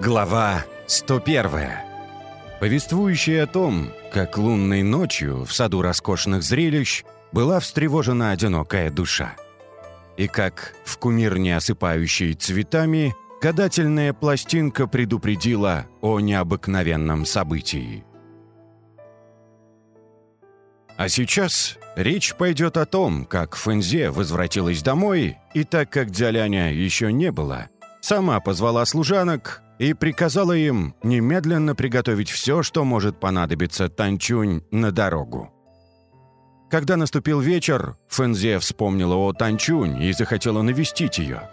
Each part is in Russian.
Глава 101. Повествующая о том, как лунной ночью в саду роскошных зрелищ была встревожена одинокая душа. И как в кумирне, осыпающей цветами, гадательная пластинка предупредила о необыкновенном событии. А сейчас речь пойдет о том, как Фэнзе возвратилась домой, и так как Дзяляня еще не было, сама позвала служанок и приказала им немедленно приготовить все, что может понадобиться Танчунь на дорогу. Когда наступил вечер, Фэнзе вспомнила о Танчунь и захотела навестить ее.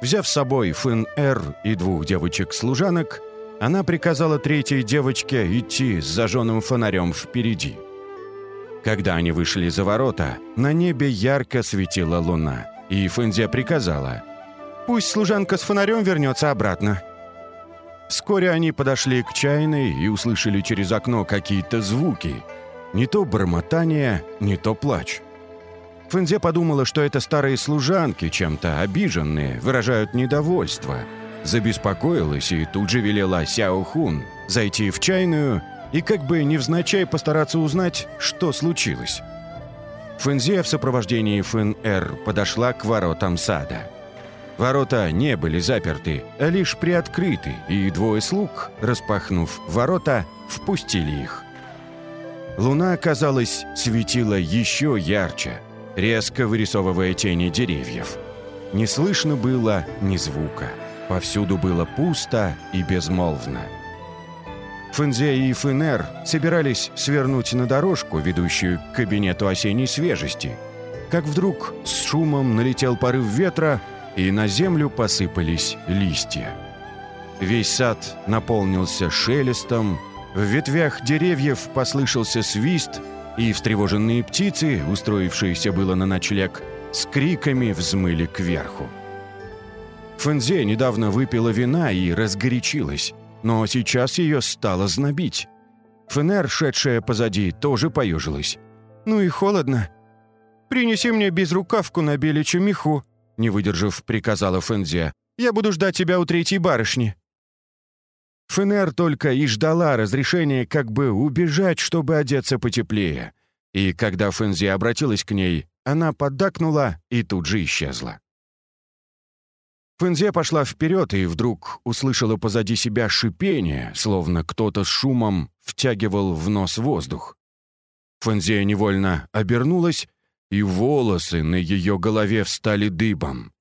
Взяв с собой Фэн-Эр и двух девочек-служанок, она приказала третьей девочке идти с зажженным фонарем впереди. Когда они вышли за ворота, на небе ярко светила луна, и Фэнзе приказала «Пусть служанка с фонарем вернется обратно». Вскоре они подошли к чайной и услышали через окно какие-то звуки. Не то бормотание, не то плач. Фэнзе подумала, что это старые служанки, чем-то обиженные, выражают недовольство. Забеспокоилась и тут же велела Сяо Хун зайти в чайную и как бы невзначай постараться узнать, что случилось. Фэнзе в сопровождении Фэн-Эр подошла к воротам сада. Ворота не были заперты, а лишь приоткрыты, и двое слуг, распахнув ворота, впустили их. Луна, казалось, светила еще ярче, резко вырисовывая тени деревьев. Не слышно было ни звука. Повсюду было пусто и безмолвно. Фэнзе и Фэнер собирались свернуть на дорожку, ведущую к кабинету осенней свежести, как вдруг с шумом налетел порыв ветра, и на землю посыпались листья. Весь сад наполнился шелестом, в ветвях деревьев послышался свист, и встревоженные птицы, устроившиеся было на ночлег, с криками взмыли кверху. Фэнзе недавно выпила вина и разгорячилась, но сейчас ее стало знобить. Фенер, шедшая позади, тоже поежилась. «Ну и холодно. Принеси мне безрукавку на беличью меху», не выдержав, приказала Фэнзе. «Я буду ждать тебя у третьей барышни». Фенер только и ждала разрешения как бы убежать, чтобы одеться потеплее. И когда Фэнзи обратилась к ней, она поддакнула и тут же исчезла. Фэнзе пошла вперед и вдруг услышала позади себя шипение, словно кто-то с шумом втягивал в нос воздух. Фэнзе невольно обернулась и волосы на ее голове встали дыбом.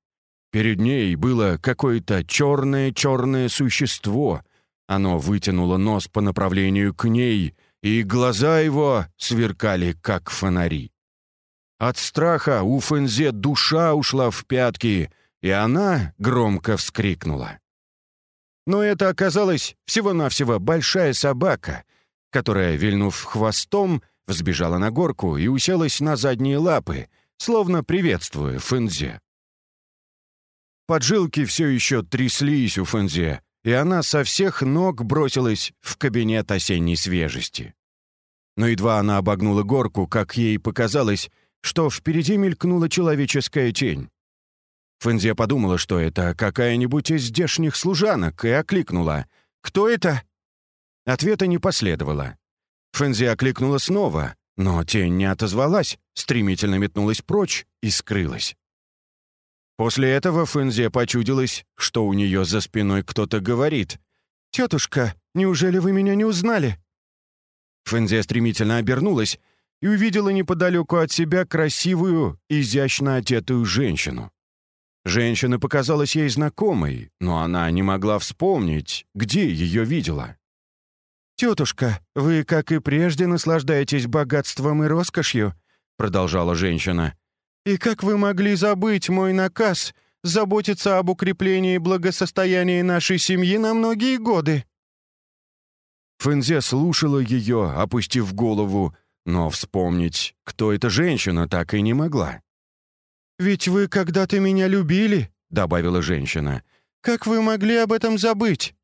Перед ней было какое-то черное-черное существо. Оно вытянуло нос по направлению к ней, и глаза его сверкали, как фонари. От страха у Фэнзе душа ушла в пятки, и она громко вскрикнула. Но это оказалась всего-навсего большая собака, которая, вильнув хвостом, взбежала на горку и уселась на задние лапы, словно приветствуя Фэнзе. Поджилки все еще тряслись у Фэнзе, и она со всех ног бросилась в кабинет осенней свежести. Но едва она обогнула горку, как ей показалось, что впереди мелькнула человеческая тень. Фэнзе подумала, что это какая-нибудь из здешних служанок, и окликнула «Кто это?» Ответа не последовало. Фэнзи окликнула снова, но тень не отозвалась, стремительно метнулась прочь и скрылась. После этого Фэнзи почудилось, что у нее за спиной кто-то говорит. «Тетушка, неужели вы меня не узнали?» Фэнзи стремительно обернулась и увидела неподалеку от себя красивую, изящно одетую женщину. Женщина показалась ей знакомой, но она не могла вспомнить, где ее видела. «Тетушка, вы, как и прежде, наслаждаетесь богатством и роскошью», — продолжала женщина. «И как вы могли забыть мой наказ заботиться об укреплении благосостояния нашей семьи на многие годы?» Фэнзе слушала ее, опустив голову, но вспомнить, кто эта женщина, так и не могла. «Ведь вы когда-то меня любили», — добавила женщина. «Как вы могли об этом забыть?»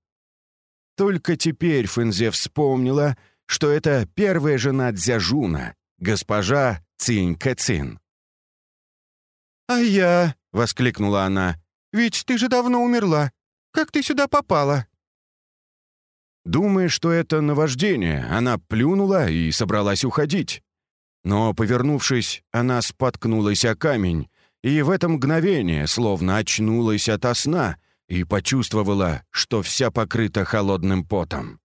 Только теперь Фэнзе вспомнила, что это первая жена Дзяжуна, госпожа Цинь Кэцин. «А я?» — воскликнула она. «Ведь ты же давно умерла. Как ты сюда попала?» Думая, что это наваждение, она плюнула и собралась уходить. Но, повернувшись, она споткнулась о камень, и в это мгновение словно очнулась ото сна и почувствовала, что вся покрыта холодным потом.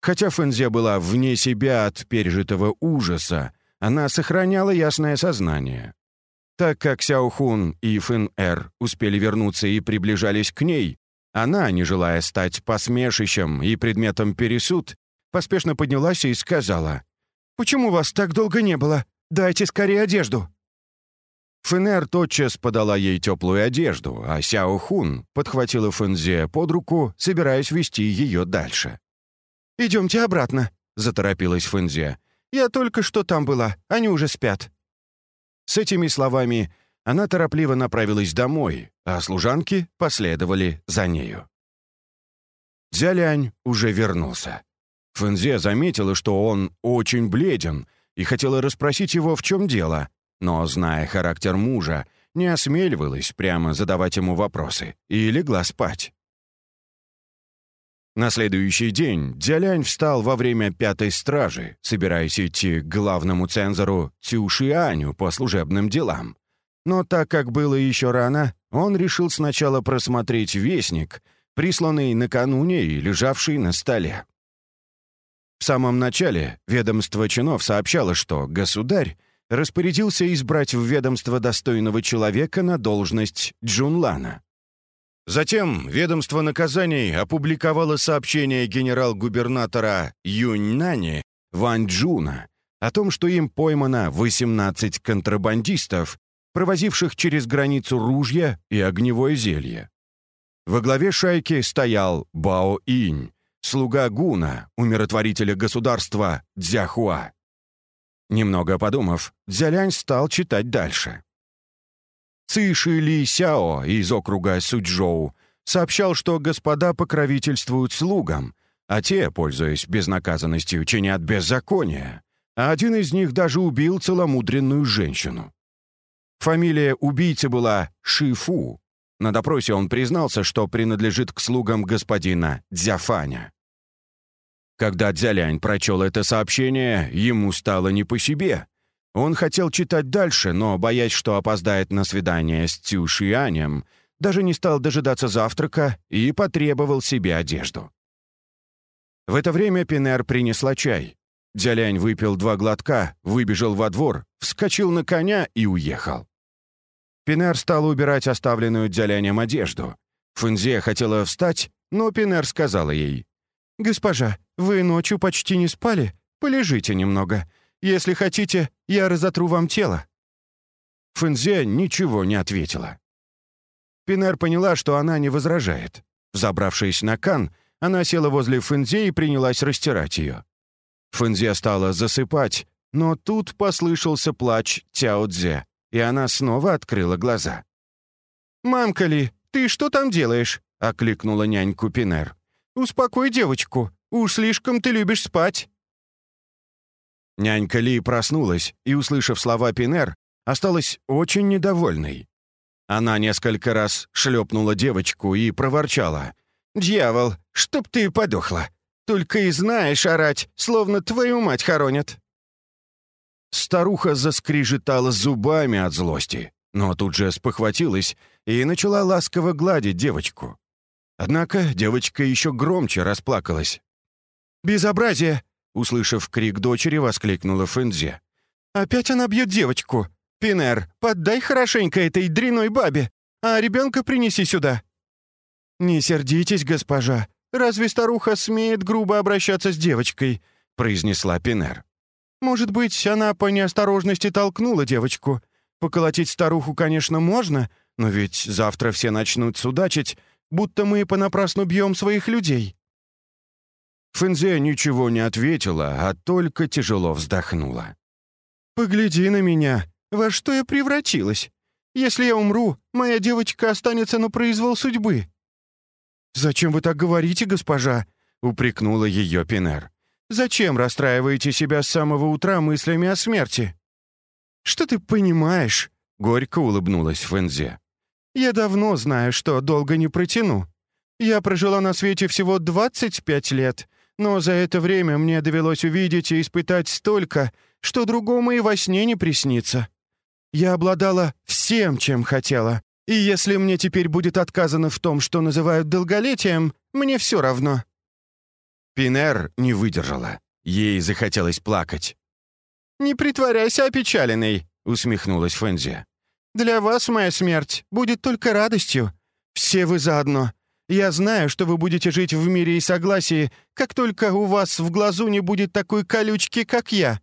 Хотя Фэнзе была вне себя от пережитого ужаса, она сохраняла ясное сознание. Так как Сяохун и Фэн-Эр успели вернуться и приближались к ней, она, не желая стать посмешищем и предметом пересуд, поспешно поднялась и сказала, «Почему вас так долго не было? Дайте скорее одежду». Фенер тотчас подала ей теплую одежду, а Сяо Хун подхватила Фэнзе под руку, собираясь вести ее дальше. «Идемте обратно», — заторопилась Фэнзе. «Я только что там была, они уже спят». С этими словами она торопливо направилась домой, а служанки последовали за нею. Дзялянь уже вернулся. Фэнзе заметила, что он очень бледен, и хотела расспросить его, в чем дело, но, зная характер мужа, не осмеливалась прямо задавать ему вопросы и легла спать. На следующий день Дзялянь встал во время пятой стражи, собираясь идти к главному цензору Цюшианю по служебным делам. Но так как было еще рано, он решил сначала просмотреть вестник, присланный накануне и лежавший на столе. В самом начале ведомство чинов сообщало, что государь распорядился избрать в ведомство достойного человека на должность Джунлана. Затем ведомство наказаний опубликовало сообщение генерал-губернатора Юньнани Ван Джуна о том, что им поймано 18 контрабандистов, провозивших через границу ружья и огневое зелье. Во главе шайки стоял Бао Инь, слуга Гуна, умиротворителя государства Дзяхуа. Немного подумав, Дзялянь стал читать дальше. Циши Ли Сяо из округа Суджоу сообщал, что господа покровительствуют слугам, а те, пользуясь безнаказанностью, чинят беззаконие, а один из них даже убил целомудренную женщину. Фамилия убийцы была Шифу. На допросе он признался, что принадлежит к слугам господина Дзяфаня. Когда Дзялянь прочел это сообщение, ему стало не по себе. Он хотел читать дальше, но, боясь, что опоздает на свидание с Цю Шианем, даже не стал дожидаться завтрака и потребовал себе одежду. В это время Пинер принесла чай. Дзялянь выпил два глотка, выбежал во двор, вскочил на коня и уехал. Пинер стал убирать оставленную Дзялянем одежду. Фунзе хотела встать, но Пинер сказала ей, «Госпожа, вы ночью почти не спали? Полежите немного. Если хотите, я разотру вам тело». Фэнзе ничего не ответила. Пинер поняла, что она не возражает. Забравшись на кан, она села возле Фэнзе и принялась растирать ее. Фэнзе стала засыпать, но тут послышался плач Цяо Цзе, и она снова открыла глаза. «Мамка Ли, ты что там делаешь?» — окликнула няньку Пинер. «Успокой девочку, уж слишком ты любишь спать». Нянька Ли проснулась и, услышав слова Пинер, осталась очень недовольной. Она несколько раз шлепнула девочку и проворчала. «Дьявол, чтоб ты подохла! Только и знаешь орать, словно твою мать хоронят!» Старуха заскрижетала зубами от злости, но тут же спохватилась и начала ласково гладить девочку. Однако девочка еще громче расплакалась. «Безобразие!» Услышав крик дочери, воскликнула Фэнзе. «Опять она бьет девочку! Пинер, поддай хорошенько этой дряной бабе, а ребенка принеси сюда!» «Не сердитесь, госпожа. Разве старуха смеет грубо обращаться с девочкой?» произнесла Пинер. «Может быть, она по неосторожности толкнула девочку. Поколотить старуху, конечно, можно, но ведь завтра все начнут судачить, будто мы понапрасну бьем своих людей». Фэнзе ничего не ответила, а только тяжело вздохнула. «Погляди на меня. Во что я превратилась? Если я умру, моя девочка останется на произвол судьбы». «Зачем вы так говорите, госпожа?» — упрекнула ее Пинер. «Зачем расстраиваете себя с самого утра мыслями о смерти?» «Что ты понимаешь?» — горько улыбнулась Фэнзе. «Я давно знаю, что долго не протяну. Я прожила на свете всего 25 лет, но за это время мне довелось увидеть и испытать столько, что другому и во сне не приснится. Я обладала всем, чем хотела, и если мне теперь будет отказано в том, что называют долголетием, мне все равно». Пинер не выдержала. Ей захотелось плакать. «Не притворяйся опечаленной», — усмехнулась Фэнзи. «Для вас моя смерть будет только радостью. Все вы заодно. Я знаю, что вы будете жить в мире и согласии, как только у вас в глазу не будет такой колючки, как я.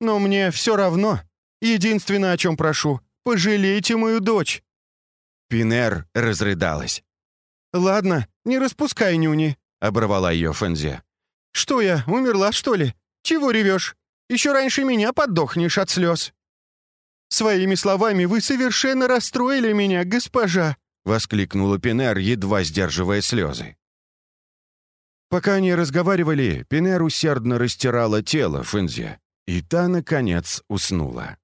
Но мне все равно. Единственное, о чем прошу, пожалейте мою дочь». Пинер разрыдалась. «Ладно, не распускай нюни», — оборвала ее Фэнзи. «Что я, умерла, что ли? Чего ревешь? Еще раньше меня подохнешь от слез». «Своими словами вы совершенно расстроили меня, госпожа», — воскликнула Пинер, едва сдерживая слезы. Пока они разговаривали, Пинер усердно растирала тело Фэнзи, и та, наконец, уснула.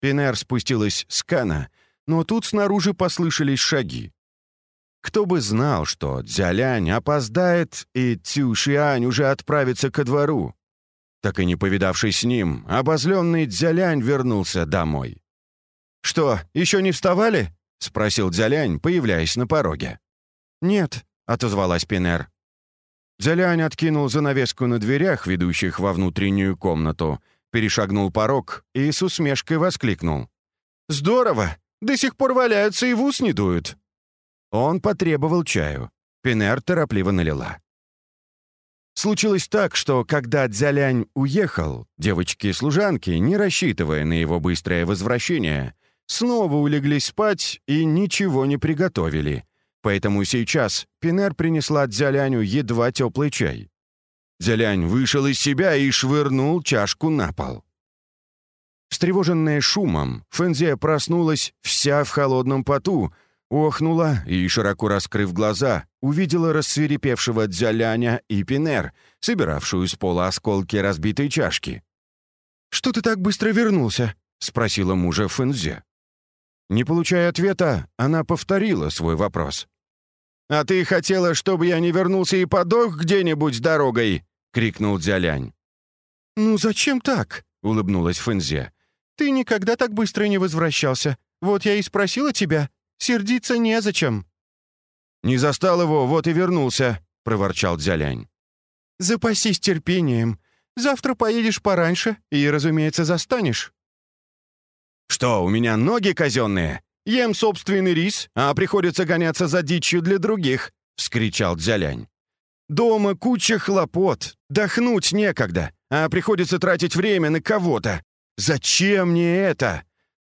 Пинер спустилась с Кана, но тут снаружи послышались шаги. Кто бы знал, что Дзялянь опоздает, и Цюшиань уже отправится ко двору. Так и не повидавшись с ним, обозленный Дзялянь вернулся домой. «Что, еще не вставали?» — спросил Дзялянь, появляясь на пороге. «Нет», — отозвалась Пинер. Дзялянь откинул занавеску на дверях, ведущих во внутреннюю комнату, перешагнул порог и с усмешкой воскликнул. «Здорово! До сих пор валяются и в ус не дуют!» Он потребовал чаю. Пинер торопливо налила. Случилось так, что когда Дзялянь уехал, девочки-служанки, не рассчитывая на его быстрое возвращение, снова улеглись спать и ничего не приготовили. Поэтому сейчас Пинер принесла Дзяляню едва теплый чай. Дзялянь вышел из себя и швырнул чашку на пол. Встревоженная шумом, Фэнзия проснулась вся в холодном поту, Охнула и, широко раскрыв глаза, увидела рассверепевшего Дзяляня и Пинер, собиравшую с пола осколки разбитой чашки. «Что ты так быстро вернулся?» — спросила мужа Фэнзе. Не получая ответа, она повторила свой вопрос. «А ты хотела, чтобы я не вернулся и подох где-нибудь дорогой?» — крикнул Дзялянь. «Ну зачем так?» — улыбнулась Фэнзе. «Ты никогда так быстро не возвращался. Вот я и спросила тебя, Сердиться незачем». «Не застал его, вот и вернулся», — проворчал Дзялянь. «Запасись терпением. Завтра поедешь пораньше и, разумеется, застанешь». «Что, у меня ноги казенные? Ем собственный рис, а приходится гоняться за дичью для других», — вскричал Дзялянь. «Дома куча хлопот, дохнуть некогда, а приходится тратить время на кого-то. Зачем мне это?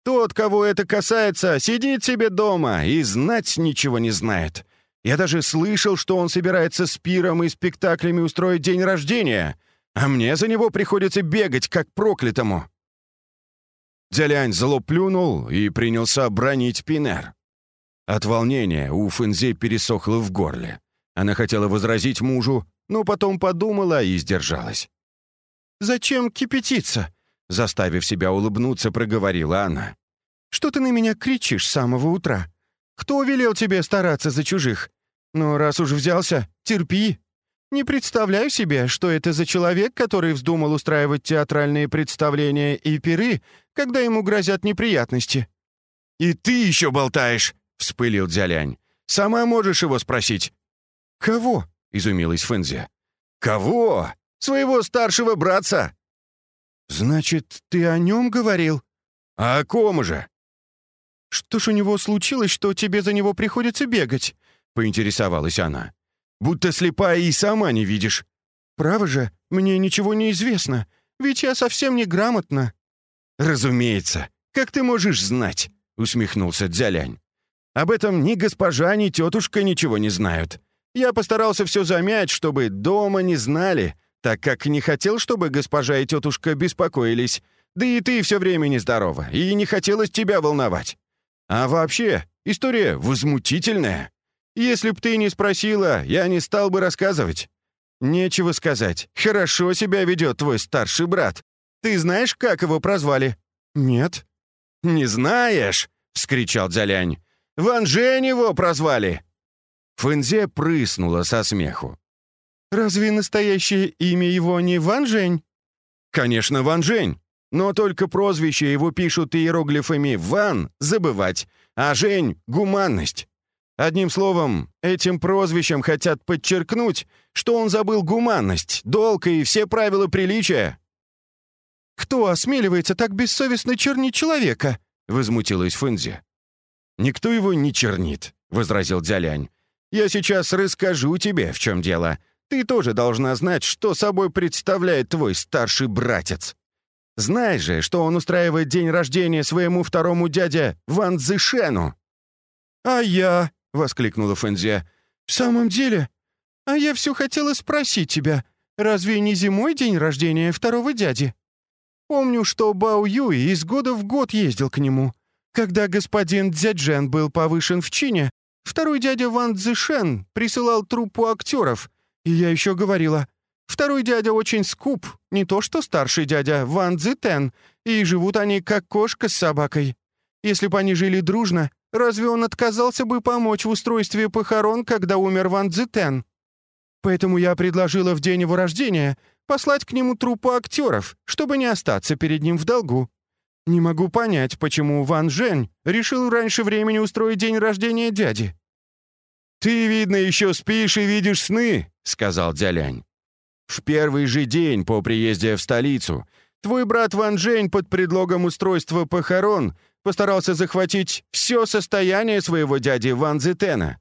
Тот, кого это касается, сидит себе дома и знать ничего не знает. Я даже слышал, что он собирается с пиром и спектаклями устроить день рождения, а мне за него приходится бегать, как проклятому». Дзялянь зло плюнул и принялся бронить Пинер. От волнения у Фэнзи пересохло в горле. Она хотела возразить мужу, но потом подумала и сдержалась. «Зачем кипятиться? Заставив себя улыбнуться, проговорила она. «Что ты на меня кричишь с самого утра? Кто велел тебе стараться за чужих? Ну, раз уж взялся, терпи. Не представляю себе, что это за человек, который вздумал устраивать театральные представления и пиры, когда ему грозят неприятности». «И ты еще болтаешь!» — вспылил Дзялянь. «Сама можешь его спросить». «Кого?» — изумилась Фэнзи. «Кого? Своего старшего братца!» «Значит, ты о нем говорил?» «А о ком же?» «Что ж у него случилось, что тебе за него приходится бегать?» — поинтересовалась она. «Будто слепая и сама не видишь». «Право же, мне ничего не известно, ведь я совсем неграмотна». «Разумеется. Как ты можешь знать?» — усмехнулся Дзялянь. «Об этом ни госпожа, ни тетушка ничего не знают. Я постарался все замять, чтобы дома не знали, так как не хотел, чтобы госпожа и тетушка беспокоились. Да и ты все время нездорова, и не хотелось тебя волновать. А вообще, история возмутительная. Если б ты не спросила, я не стал бы рассказывать. Нечего сказать. Хорошо себя ведет твой старший брат. Ты знаешь, как его прозвали? Нет. Не знаешь? — вскричал Дзялянь. «Ван Жень его прозвали!» Фэнзе прыснула со смеху. «Разве настоящее имя его не Ван Жень?» «Конечно, Ван Жень. Но только прозвище его пишут иероглифами «Ван» — забывать, а «Жень» — гуманность. Одним словом, этим прозвищем хотят подчеркнуть, что он забыл гуманность, долг и все правила приличия. «Кто осмеливается так бессовестно чернить человека?» — возмутилась Фэнзи. «Никто его не чернит», — возразил Дзялянь. «Я сейчас расскажу тебе, в чем дело. Ты тоже должна знать, что собой представляет твой старший братец. Знай же, что он устраивает день рождения своему второму дяде Ван Цзишену». «А я?» — воскликнула Фэнзи. «В самом деле? А я все хотела спросить тебя, разве не зимой день рождения второго дяди? Помню, что Бао Юй из года в год ездил к нему. Когда господин Дзяджен был повышен в чине, второй дядя Ван Цзишен присылал труппу актеров, я еще говорила, второй дядя очень скуп, не то что старший дядя Ван Цзитен, и живут они как кошка с собакой. Если бы они жили дружно, разве он отказался бы помочь в устройстве похорон, когда умер Ван Цзитен? Поэтому я предложила в день его рождения послать к нему труппу актеров, чтобы не остаться перед ним в долгу. Не могу понять, почему Ван Жень решил раньше времени устроить день рождения дяди». «Ты, видно, еще спишь и видишь сны», — сказал Дзялянь. «В первый же день по приезде в столицу твой брат Ван Жень под предлогом устройства похорон постарался захватить все состояние своего дяди Ван Зетена.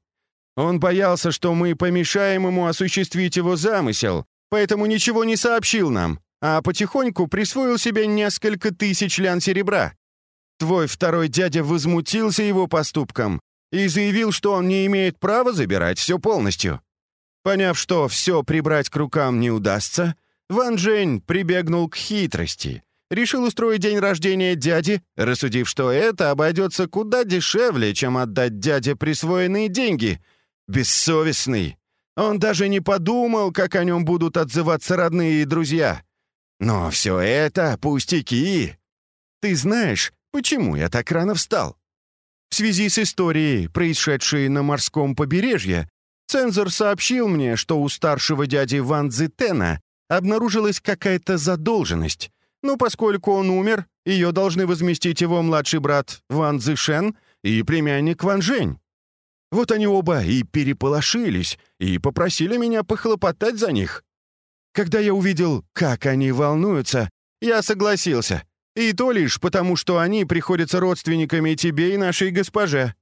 Он боялся, что мы помешаем ему осуществить его замысел, поэтому ничего не сообщил нам, а потихоньку присвоил себе несколько тысяч лян серебра. Твой второй дядя возмутился его поступком и заявил, что он не имеет права забирать все полностью. Поняв, что все прибрать к рукам не удастся, Ван Джень прибегнул к хитрости. Решил устроить день рождения дяди, рассудив, что это обойдется куда дешевле, чем отдать дяде присвоенные деньги. Бессовестный. Он даже не подумал, как о нем будут отзываться родные и друзья. Но все это пустяки. Ты знаешь, почему я так рано встал? В связи с историей, происшедшей на морском побережье, цензор сообщил мне, что у старшего дяди Ван Цзитена обнаружилась какая-то задолженность, но поскольку он умер, ее должны возместить его младший брат Ван Цзишен и племянник Ван Жень. Вот они оба и переполошились, и попросили меня похлопотать за них. Когда я увидел, как они волнуются, я согласился. И то лишь потому, что они приходятся родственниками тебе и нашей госпоже.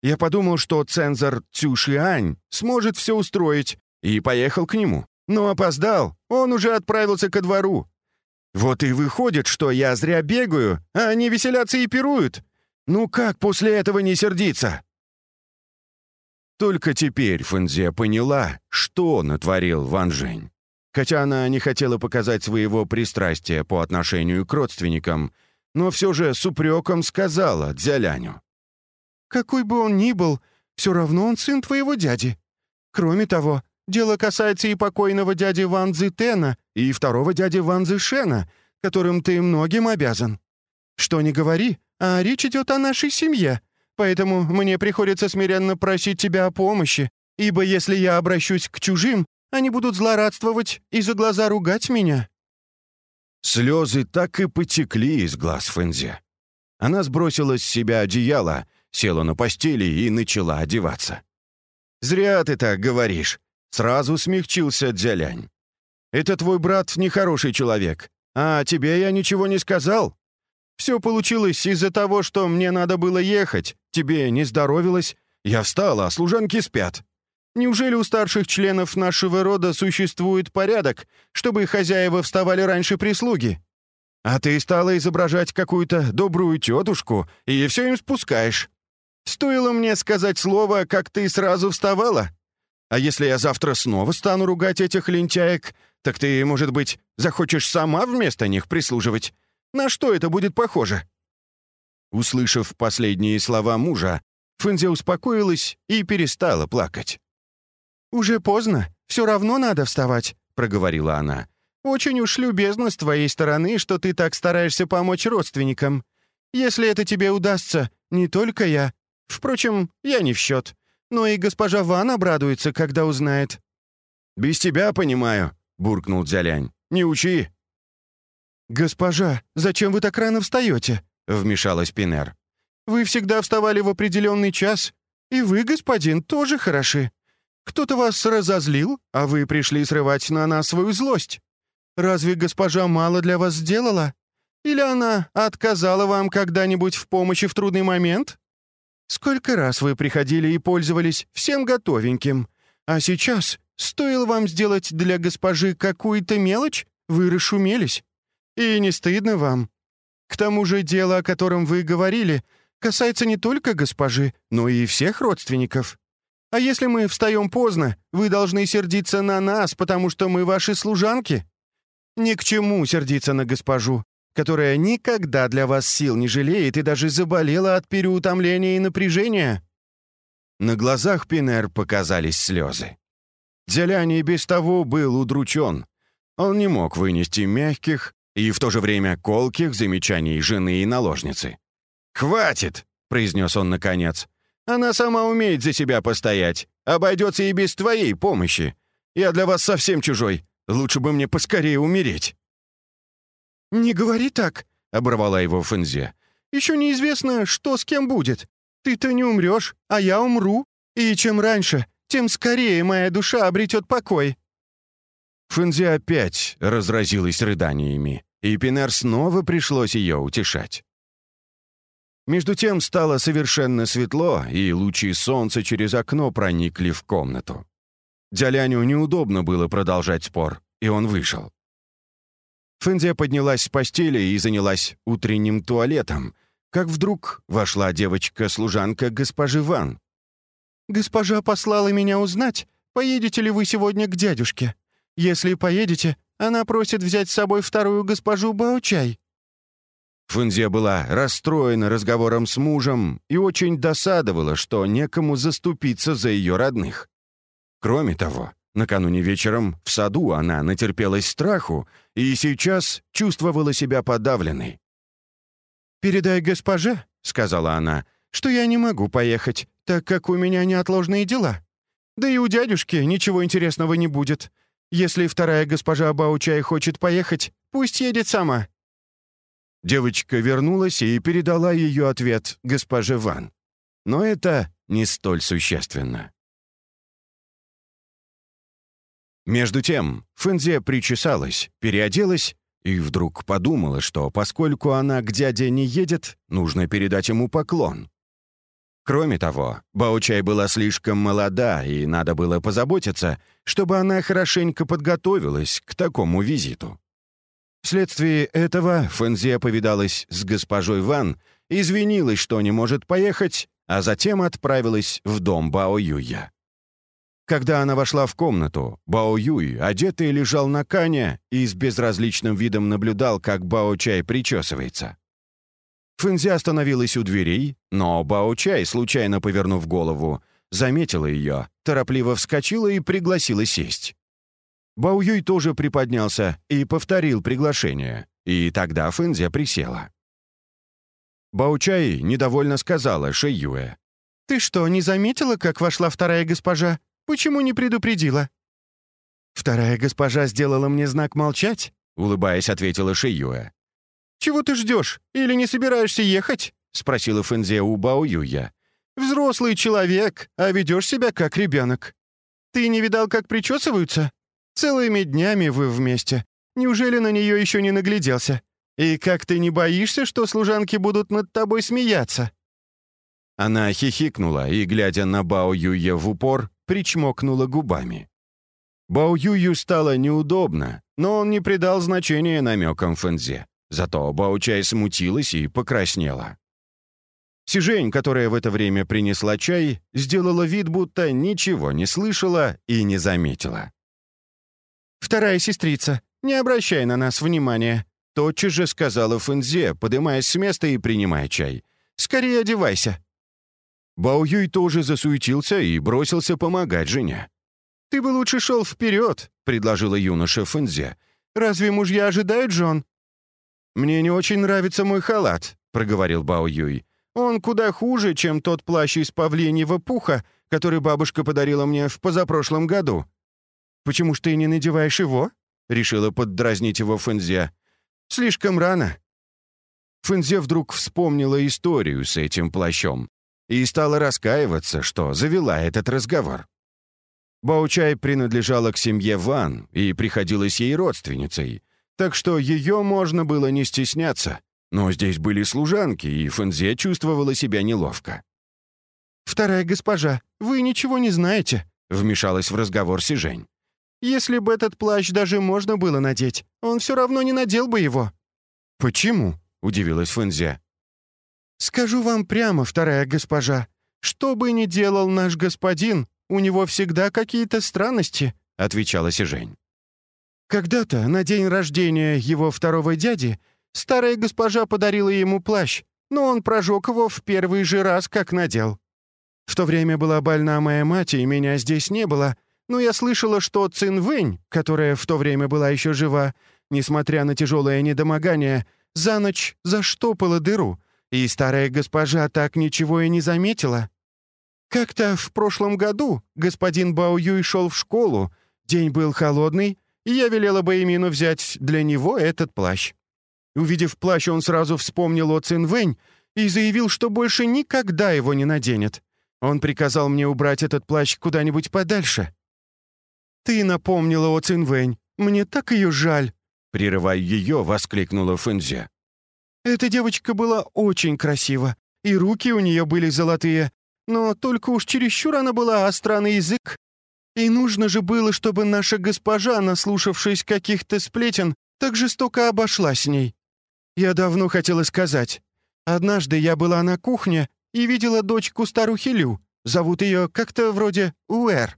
Я подумал, что цензор Цюшиань сможет все устроить, и поехал к нему. Но опоздал, он уже отправился ко двору. Вот и выходит, что я зря бегаю, а они веселятся и пируют. Ну как после этого не сердиться? Только теперь Фэнзе поняла, что натворил Ван Жень. Хотя она не хотела показать своего пристрастия по отношению к родственникам, но все же с упреком сказала Дзяляню. «Какой бы он ни был, все равно он сын твоего дяди. Кроме того, дело касается и покойного дяди Ван Цзитена, и второго дяди Ван Цзишена, которым ты многим обязан. Что ни говори, а речь идет о нашей семье, Поэтому мне приходится смиренно просить тебя о помощи, ибо если я обращусь к чужим, они будут злорадствовать и за глаза ругать меня». Слезы так и потекли из глаз Фэнзи. Она сбросила с себя одеяло, села на постели и начала одеваться. «Зря ты так говоришь», — сразу смягчился Дзялянь. «Это твой брат нехороший человек, а тебе я ничего не сказал. Все получилось из-за того, что мне надо было ехать, тебе не здоровилось. Я встала, а служанки спят. Неужели у старших членов нашего рода существует порядок, чтобы хозяева вставали раньше прислуги? А ты стала изображать какую-то добрую тетушку и все им спускаешь. Стоило мне сказать слово, как ты сразу вставала. А если я завтра снова стану ругать этих лентяек, так ты, может быть, захочешь сама вместо них прислуживать? На что это будет похоже?» Услышав последние слова мужа, Фэнзи успокоилась и перестала плакать. «Уже поздно, все равно надо вставать», — проговорила она. «Очень уж любезно с твоей стороны, что ты так стараешься помочь родственникам. Если это тебе удастся, не только я. Впрочем, я не в счет. но и госпожа Ван обрадуется, когда узнает». «Без тебя понимаю», — буркнул Дзялянь. «Не учи». «Госпожа, зачем вы так рано встаете?» — вмешалась Пинер. «Вы всегда вставали в определенный час. И вы, господин, тоже хороши. Кто-то вас разозлил, а вы пришли срывать на нас свою злость. Разве госпожа мало для вас сделала? Или она отказала вам когда-нибудь в помощи в трудный момент? Сколько раз вы приходили и пользовались всем готовеньким, а сейчас, стоило вам сделать для госпожи какую-то мелочь, вы расшумелись. И не стыдно вам? К тому же дело, о котором вы говорили, касается не только госпожи, но и всех родственников. А если мы встаем поздно, вы должны сердиться на нас, потому что мы ваши служанки. Ни к чему сердиться на госпожу, которая никогда для вас сил не жалеет и даже заболела от переутомления и напряжения». На глазах Пинер показались слезы. Дзеляни без того был удручен. Он не мог вынести мягких и в то же время колких замечаний жены и наложницы. «Хватит!» — произнес он наконец. «Она сама умеет за себя постоять. Обойдется и без твоей помощи. Я для вас совсем чужой. Лучше бы мне поскорее умереть». «Не говори так», — оборвала его Фэнзе. «Еще неизвестно, что с кем будет. Ты-то не умрешь, а я умру. И чем раньше, тем скорее моя душа обретет покой». Фэнзе опять разразилась рыданиями, и Пинер снова пришлось ее утешать. Между тем стало совершенно светло, и лучи солнца через окно проникли в комнату. Дзяляню неудобно было продолжать спор, и он вышел. Фэнзе поднялась с постели и занялась утренним туалетом, как вдруг вошла девочка-служанка госпожи Ван. «Госпожа послала меня узнать, поедете ли вы сегодня к дядюшке. Если поедете, она просит взять с собой вторую госпожу Баучай». Фэнзе была расстроена разговором с мужем и очень досадовала, что некому заступиться за ее родных. Кроме того, накануне вечером в саду она натерпелась страху и сейчас чувствовала себя подавленной. «Передай госпоже», — сказала она, — «что я не могу поехать, так как у меня неотложные дела. Да и у дядюшки ничего интересного не будет. Если вторая госпожа Баучай хочет поехать, пусть едет сама». Девочка вернулась и передала ее ответ госпоже Ван. Но это не столь существенно. Между тем, Фэнзе причесалась, переоделась и вдруг подумала, что поскольку она к дяде не едет, нужно передать ему поклон. Кроме того, Баучай была слишком молода, и надо было позаботиться, чтобы она хорошенько подготовилась к такому визиту. Вследствие этого Фэнзе повидалась с госпожой Ван, извинилась, что не может поехать, а затем отправилась в дом Бао Юя. Когда она вошла в комнату, Бао Юй, одетый, лежал на кане и с безразличным видом наблюдал, как Бао Чай причесывается. Фэнзи остановилась у дверей, но Бао Чай, случайно повернув голову, заметила ее, торопливо вскочила и пригласила сесть. Бао Юй тоже приподнялся и повторил приглашение, и тогда Фэнзи присела. Бао Чай недовольно сказала Юэ. «Ты что, не заметила, как вошла вторая госпожа? Почему не предупредила?» «Вторая госпожа сделала мне знак молчать», — улыбаясь, ответила Шиюэ. «Чего ты ждешь? Или не собираешься ехать?» — спросила Фэнзе у Бао Юя. «Взрослый человек, а ведешь себя как ребенок. Ты не видал, как причесываются? Целыми днями вы вместе. Неужели на нее еще не нагляделся? И как ты не боишься, что служанки будут над тобой смеяться?» Она хихикнула и, глядя на Бао Юя в упор, причмокнула губами. Бао Юю стало неудобно, но он не придал значения намекам Фэнзе. Зато Бао Чай смутилась и покраснела. Сижень, которая в это время принесла чай, сделала вид, будто ничего не слышала и не заметила. «Вторая сестрица, не обращай на нас внимания», — тотчас же сказала Фэнзе, подымаясь с места и принимая чай. «Скорее одевайся». Бао Юй тоже засуетился и бросился помогать жене. «Ты бы лучше шел вперед», — предложила юноша Фэнзе. «Разве мужья ожидают жен?» «Мне не очень нравится мой халат», — проговорил Бао Юй. Он куда хуже, чем тот плащ из павлиньего пуха, который бабушка подарила мне в позапрошлом году. Почему ж ты не надеваешь его?» — решила поддразнить его Фэнзе. «Слишком рано». Фэнзе вдруг вспомнила историю с этим плащом и стала раскаиваться, что завела этот разговор. Баучай принадлежала к семье Ван и приходилась ей родственницей, так что ее можно было не стесняться. Но здесь были служанки, и Фэнзе чувствовала себя неловко. «Вторая госпожа, вы ничего не знаете», — вмешалась в разговор Сижень. «Если бы этот плащ даже можно было надеть, он все равно не надел бы его». «Почему?» — удивилась Фэнзе. «Скажу вам прямо, вторая госпожа, что бы ни делал наш господин, у него всегда какие-то странности», — отвечала Сижень. «Когда-то, на день рождения его второго дяди, старая госпожа подарила ему плащ, но он прожег его в первый же раз, как надел. В то время была больна моя мать, и меня здесь не было, но я слышала, что Цин Вэнь, которая в то время была еще жива, несмотря на тяжелое недомогание, за ночь заштопала дыру, и старая госпожа так ничего и не заметила. Как-то в прошлом году господин Бао Юй шел в школу, день был холодный, и я велела Бэймину взять для него этот плащ. Увидев плащ, он сразу вспомнил о Цинвэнь и заявил, что больше никогда его не наденет. Он приказал мне убрать этот плащ куда-нибудь подальше. «Ты напомнила о Цинвэнь. Мне так ее жаль!» Прерывая ее, воскликнула Фэнзе. Эта девочка была очень красива, и руки у нее были золотые, но только уж чересчур она была остра на язык. И нужно же было, чтобы наша госпожа, наслушавшись каких-то сплетен, так жестоко обошлась с ней. Я давно хотела сказать. Однажды я была на кухне и видела дочку старухи Лю. Зовут ее как-то вроде Уэр.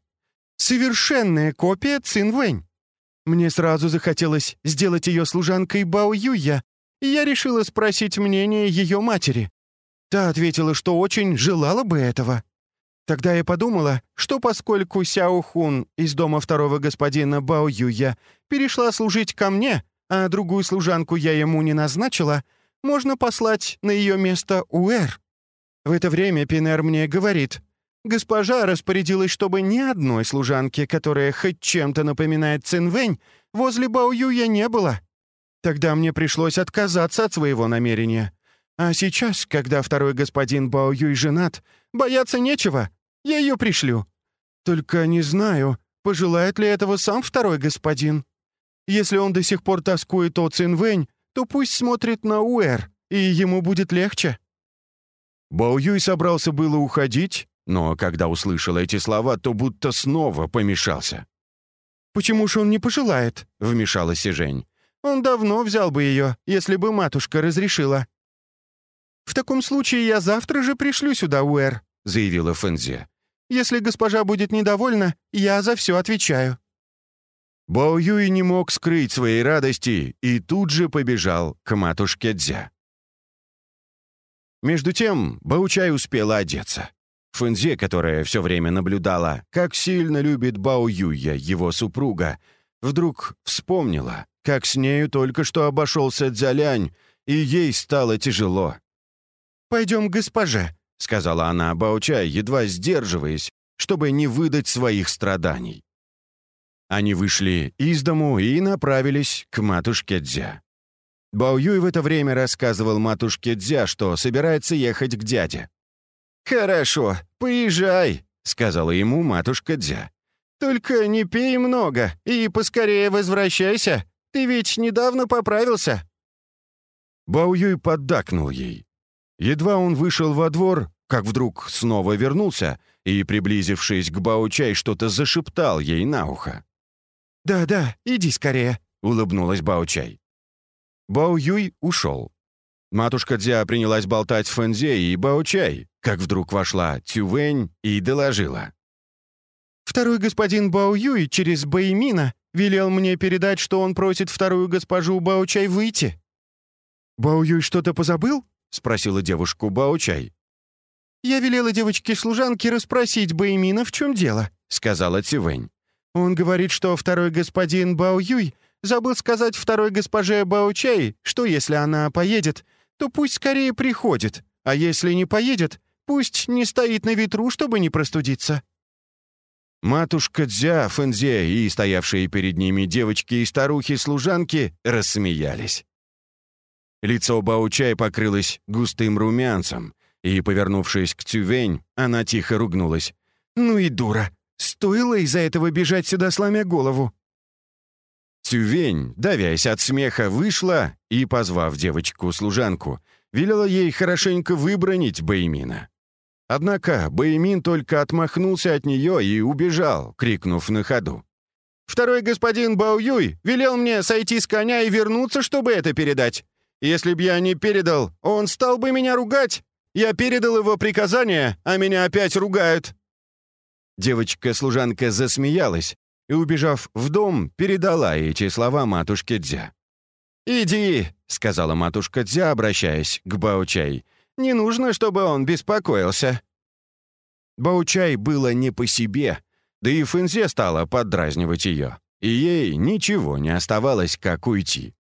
Совершенная копия Цин Вэнь. Мне сразу захотелось сделать ее служанкой Бао Юя, и я решила спросить мнение ее матери. Та ответила, что очень желала бы этого. Тогда я подумала, что поскольку Сяо Хун из дома второго господина Бао Юя перешла служить ко мне, а другую служанку я ему не назначила, можно послать на ее место Уэр. В это время Пинер мне говорит, госпожа распорядилась, чтобы ни одной служанки, которая хоть чем-то напоминает Цинвэнь, возле Бао Юя не было. Тогда мне пришлось отказаться от своего намерения. А сейчас, когда второй господин Бао Юй женат, бояться нечего. Я ее пришлю. Только не знаю, пожелает ли этого сам второй господин. Если он до сих пор тоскует о Цинвэнь, то пусть смотрит на Уэр, и ему будет легче». Бао Юй собрался было уходить, но когда услышал эти слова, то будто снова помешался. «Почему же он не пожелает?» — вмешалась Сижень. Он давно взял бы ее, если бы матушка разрешила». «В таком случае я завтра же пришлю сюда Уэр», — заявила Фэнзи. «Если госпожа будет недовольна, я за все отвечаю». Бао Юй не мог скрыть своей радости и тут же побежал к матушке Дзя. Между тем Баучай успела одеться. Фэнзе, которая все время наблюдала, как сильно любит Бао Юя, его супруга, вдруг вспомнила, как с нею только что обошелся Дзялянь, и ей стало тяжело. «Пойдем к госпоже», — сказала она Баучай, едва сдерживаясь, чтобы не выдать своих страданий. Они вышли из дому и направились к матушке Дзя. Бао Юй в это время рассказывал матушке Дзя, что собирается ехать к дяде. «Хорошо, поезжай», — сказала ему матушка Дзя. «Только не пей много и поскорее возвращайся. Ты ведь недавно поправился». Бао Юй поддакнул ей. Едва он вышел во двор, как вдруг снова вернулся и, приблизившись к Баучай, что-то зашептал ей на ухо. «Да-да, иди скорее», — улыбнулась. Бао Юй ушел. Матушка Дзя принялась болтать с Фэнзе и Баучай, как вдруг вошла Цювэнь и доложила. «Второй господин Бао Юй через Бэймина Велел мне передать, что он просит вторую госпожу Баучай выйти». «Баоюй что-то позабыл?» — спросила девушку Баучай. «Я велела девочке-служанке расспросить Бэймина, в чем дело», — сказала Цивэнь. «Он говорит, что второй господин Баоюй забыл сказать второй госпоже Баучай, что если она поедет, то пусть скорее приходит, а если не поедет, пусть не стоит на ветру, чтобы не простудиться». Матушка Дзя, Фэнзе и стоявшие перед ними девочки и старухи-служанки рассмеялись. Лицо Баучай покрылось густым румянцем, и, повернувшись к Цювень, она тихо ругнулась. «Ну и дура! Стоило из-за этого бежать сюда, сломя голову!» Цювень, давясь от смеха, вышла и, позвав девочку-служанку, велела ей хорошенько выбронить Бэймина. Однако Бэймин только отмахнулся от нее и убежал, крикнув на ходу. «Второй господин Баоюй велел мне сойти с коня и вернуться, чтобы это передать. Если б я не передал, он стал бы меня ругать. Я передал его приказание, а меня опять ругают». Девочка-служанка засмеялась и, убежав в дом, передала эти слова матушке Дзя. «Иди», — сказала матушка Дзя, обращаясь к Баучай, — не нужно, чтобы он беспокоился». Баучай было не по себе, да и Фэнзе стала поддразнивать ее, и ей ничего не оставалось, как уйти.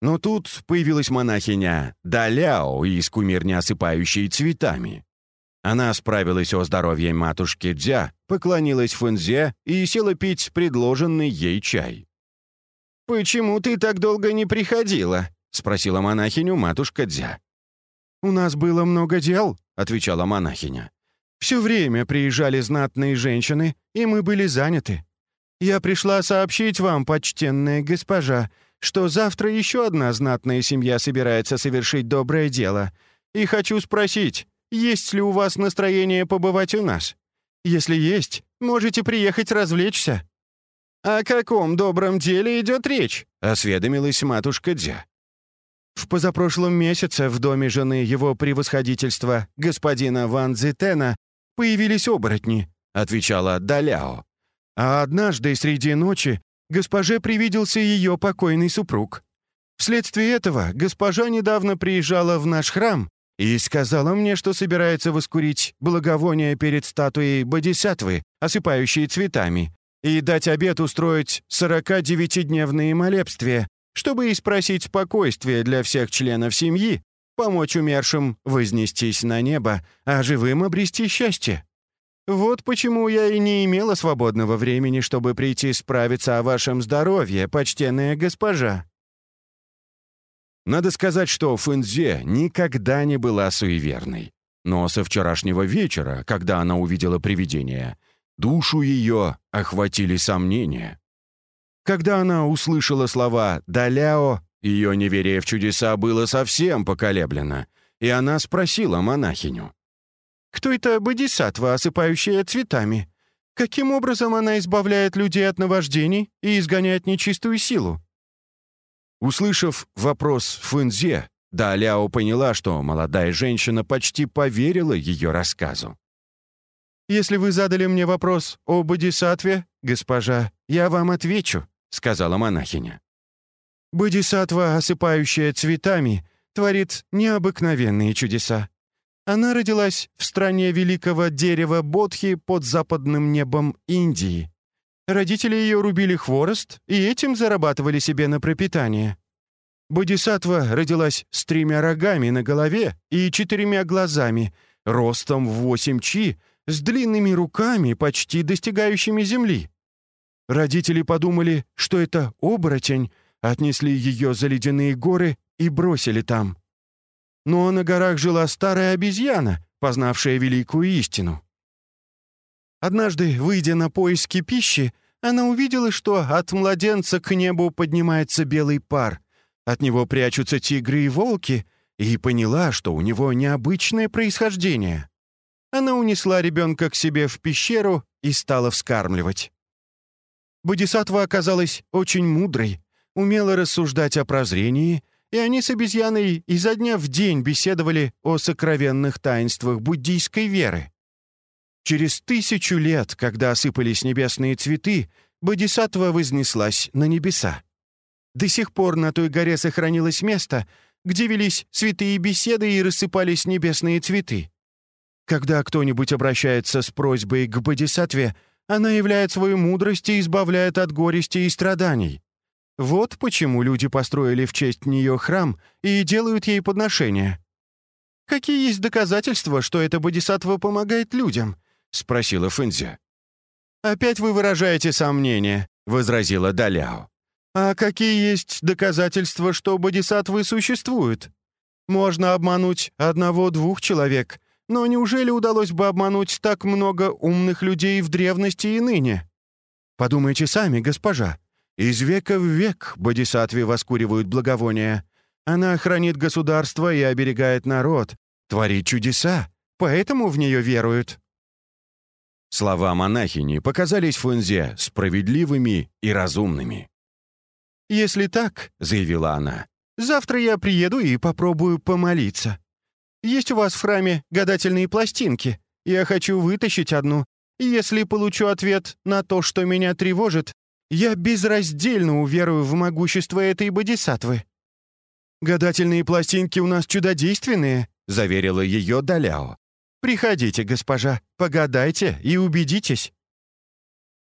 Но тут появилась монахиня Даляо из кумирни, осыпающей цветами. Она справилась о здоровье матушки Дзя, поклонилась Фэнзе и села пить предложенный ей чай. «Почему ты так долго не приходила?» — спросила монахиню матушка Дзя. «У нас было много дел», — отвечала монахиня. «Все время приезжали знатные женщины, и мы были заняты. Я пришла сообщить вам, почтенная госпожа, что завтра еще одна знатная семья собирается совершить доброе дело. И хочу спросить, есть ли у вас настроение побывать у нас? Если есть, можете приехать развлечься». «О каком добром деле идет речь?» — осведомилась матушка Дзя. В позапрошлом месяце в доме жены его превосходительства, господина Ван Зитена, появились оборотни, отвечала Даляо. А однажды среди ночи госпоже привиделся ее покойный супруг. Вследствие этого госпожа недавно приезжала в наш храм и сказала мне, что собирается воскурить благовоние перед статуей Бодисатвы, осыпающей цветами, и дать обет устроить 49-дневные молебствия, чтобы испросить спокойствие для всех членов семьи, помочь умершим вознестись на небо, а живым обрести счастье. Вот почему я и не имела свободного времени, чтобы прийти справиться о вашем здоровье, почтенная госпожа». Надо сказать, что Фэнзе никогда не была суеверной. Но со вчерашнего вечера, когда она увидела привидение, душу ее охватили сомнения. Когда она услышала слова «Даляо», ее неверие в чудеса было совсем поколеблено, и она спросила монахиню. «Кто это бодисатва, осыпающая цветами? Каким образом она избавляет людей от наваждений и изгоняет нечистую силу?» Услышав вопрос Фэнзе, Даляо поняла, что молодая женщина почти поверила ее рассказу. «Если вы задали мне вопрос о бодисатве, госпожа, я вам отвечу», — сказала монахиня. «Бодисатва, осыпающая цветами, творит необыкновенные чудеса. Она родилась в стране великого дерева Бодхи под западным небом Индии. Родители ее рубили хворост и этим зарабатывали себе на пропитание. Бодисатва родилась с тремя рогами на голове и четырьмя глазами, ростом в восемь чи, с длинными руками, почти достигающими земли. Родители подумали, что это оборотень, отнесли ее за ледяные горы и бросили там. Но на горах жила старая обезьяна, познавшая великую истину. Однажды, выйдя на поиски пищи, она увидела, что от младенца к небу поднимается белый пар, от него прячутся тигры и волки, и поняла, что у него необычное происхождение. Она унесла ребенка к себе в пещеру и стала вскармливать. Бодисатва оказалась очень мудрой, умела рассуждать о прозрении, и они с обезьяной изо дня в день беседовали о сокровенных таинствах буддийской веры. Через тысячу лет, когда осыпались небесные цветы, Бодисатва вознеслась на небеса. До сих пор на той горе сохранилось место, где велись святые беседы и рассыпались небесные цветы. Когда кто-нибудь обращается с просьбой к Бодисатве — она являет свою мудрость и избавляет от горести и страданий. Вот почему люди построили в честь нее храм и делают ей подношения. какие есть доказательства, что эта бодисаттва помогает людям?» — спросила Фэнзи. «Опять вы выражаете сомнение», — возразила Даляо. «А какие есть доказательства, что бодисаттвы существуют? Можно обмануть одного-двух человек, но неужели удалось бы обмануть так много умных людей в древности и ныне? Подумайте сами, госпожа. Из века в век бодисаттвы воскуривают благовония. Она хранит государство и оберегает народ, творит чудеса, поэтому в нее веруют». Слова монахини показались Фунзе справедливыми и разумными. «Если так, — заявила она, — завтра я приеду и попробую помолиться. Есть у вас в храме гадательные пластинки. Я хочу вытащить одну. Если получу ответ на то, что меня тревожит, я безраздельно уверую в могущество этой бодисатвы». «Гадательные пластинки у нас чудодейственные», — заверила ее Даляо. «Приходите, госпожа, погадайте и убедитесь».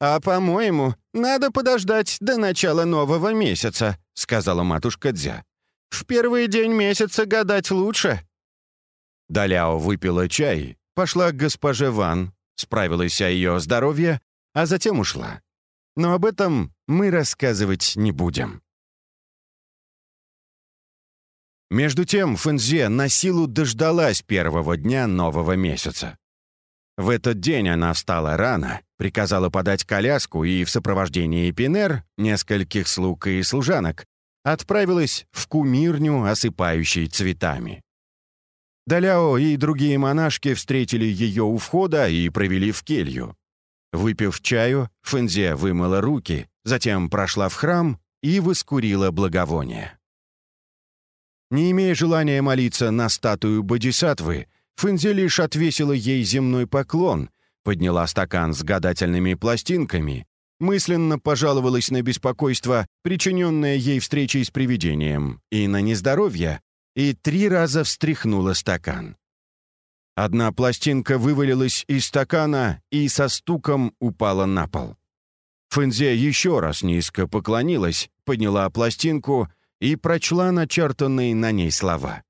«А, по-моему, надо подождать до начала нового месяца», — сказала матушка Дзя. «В первый день месяца гадать лучше». Даляо выпила чай, пошла к госпоже Ван, справилась о ее здоровье, а затем ушла. Но об этом мы рассказывать не будем. Между тем Фэнзе на силу дождалась первого дня нового месяца. В этот день она встала рано, приказала подать коляску и в сопровождении Пинер, нескольких слуг и служанок, отправилась в кумирню, осыпающей цветами. Даляо и другие монашки встретили ее у входа и провели в келью. Выпив чаю, Фэнзе вымыла руки, затем прошла в храм и воскурила благовоние. Не имея желания молиться на статую Бодисатвы, Фэнзи лишь отвесила ей земной поклон, подняла стакан с гадательными пластинками, мысленно пожаловалась на беспокойство, причиненное ей встречей с привидением, и на нездоровье, и три раза встряхнула стакан. Одна пластинка вывалилась из стакана и со стуком упала на пол. Фэнзе еще раз низко поклонилась, подняла пластинку и прочла начертанные на ней слова.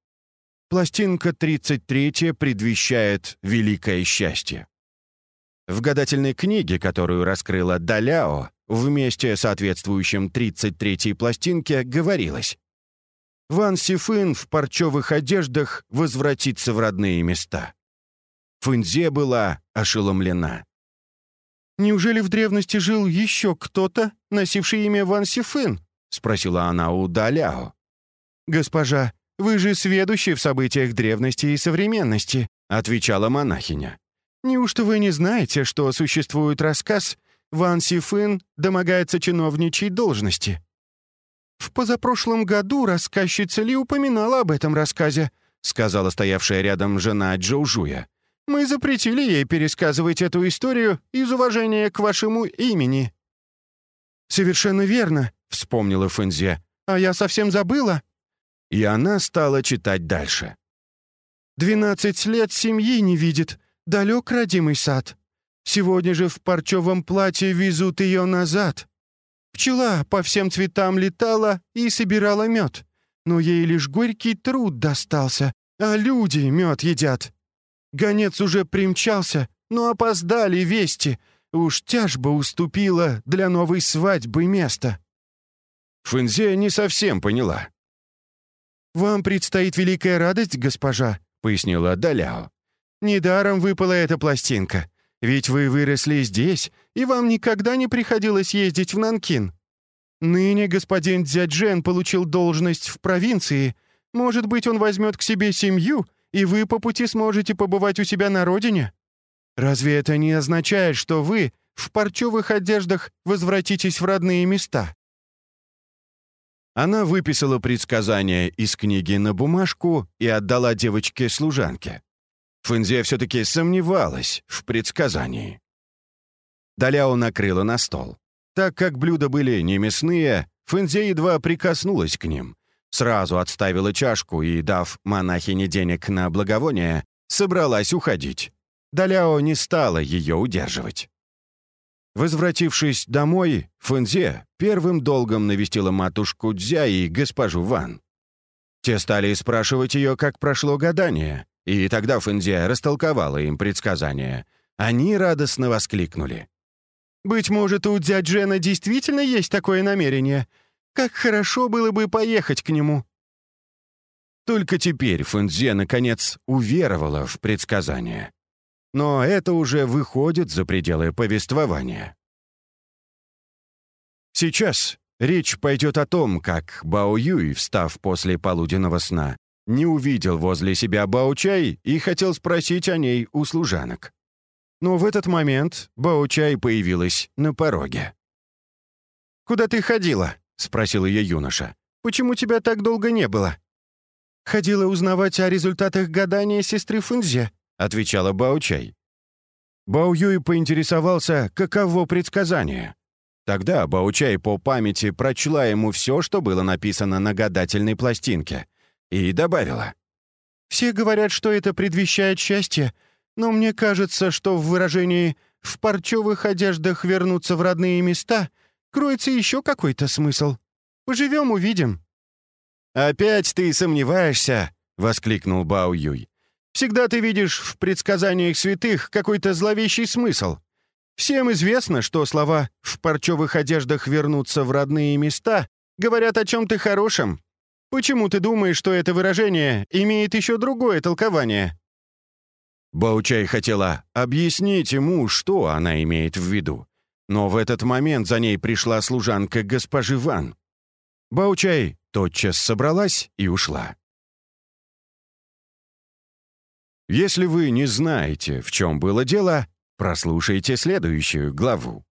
Пластинка 33 предвещает великое счастье. В гадательной книге, которую раскрыла Даляо, вместе соответствующим 33-й пластинке говорилось «Ван Сифын в парчевых одеждах возвратится в родные места». Фэнзе была ошеломлена. «Неужели в древности жил еще кто-то, носивший имя Ван Сифын?» — спросила она у Даляо. «Госпожа, «Вы же сведущий в событиях древности и современности», — отвечала монахиня. «Неужто вы не знаете, что существует рассказ «Ван Сифын домогается чиновничьей должности»?» «В позапрошлом году рассказчица Ли упоминала об этом рассказе», — сказала стоявшая рядом жена Джоужуя. «Мы запретили ей пересказывать эту историю из уважения к вашему имени». «Совершенно верно», — вспомнила Фэнзе. «А я совсем забыла. И она стала читать дальше. «Двенадцать лет семьи не видит, далек родимый сад. Сегодня же в парчевом платье везут ее назад. Пчела по всем цветам летала и собирала мед, но ей лишь горький труд достался, а люди мед едят. Гонец уже примчался, но опоздали вести, уж тяжба уступила для новой свадьбы место». Фэнзе не совсем поняла. «Вам предстоит великая радость, госпожа», — пояснила Даляо. «Недаром выпала эта пластинка. Ведь вы выросли здесь, и вам никогда не приходилось ездить в Нанкин. Ныне господин Дзяджен получил должность в провинции. Может быть, он возьмет к себе семью, и вы по пути сможете побывать у себя на родине? Разве это не означает, что вы в парчевых одеждах возвратитесь в родные места?» Она выписала предсказание из книги на бумажку и отдала девочке-служанке. Фэнзе все-таки сомневалась в предсказании. Даляо накрыла на стол. Так как блюда были не мясные, Фэнзе едва прикоснулась к ним. Сразу отставила чашку и, дав монахине денег на благовоние, собралась уходить. Даляо не стала ее удерживать. Возвратившись домой, Фэнзе первым долгом навестила матушку Дзя и госпожу Ван. Те стали спрашивать ее, как прошло гадание, И тогда Фэнзе растолковала им предсказание. Они радостно воскликнули. «Быть может, у дядь Джена действительно есть такое намерение? Как хорошо было бы поехать к нему!» Только теперь Фэнзе, наконец, уверовала в предсказание. Но это уже выходит за пределы повествования. Сейчас речь пойдет о том, как Бао Юй, встав после полуденного сна, не увидел возле себя Бао Чай и хотел спросить о ней у служанок. Но в этот момент Бао Чай появилась на пороге. «Куда ты ходила?» — спросил ее юноша. «Почему тебя так долго не было?» «Ходила узнавать о результатах гадания сестры Фунзе», — отвечала Бао Чай. Бао Юй поинтересовался, каково предсказание. Тогда Баучай по памяти прочла ему все, что было написано на гадательной пластинке, и добавила. «Все говорят, что это предвещает счастье, но мне кажется, что в выражении «в парчевых одеждах вернуться в родные места» кроется еще какой-то смысл. Поживем — увидим». «Опять ты сомневаешься?» — воскликнул Бао Юй. «Всегда ты видишь в предсказаниях святых какой-то зловещий смысл. Всем известно, что слова «в парчевых одеждах вернуться в родные места» говорят о чем-то хорошем. Почему ты думаешь, что это выражение имеет еще другое толкование?» Баучай хотела объяснить ему, что она имеет в виду. Но в этот момент за ней пришла служанка госпожи Ван. Баучай тотчас собралась и ушла. Если вы не знаете, в чем было дело, Прослушайте следующую главу.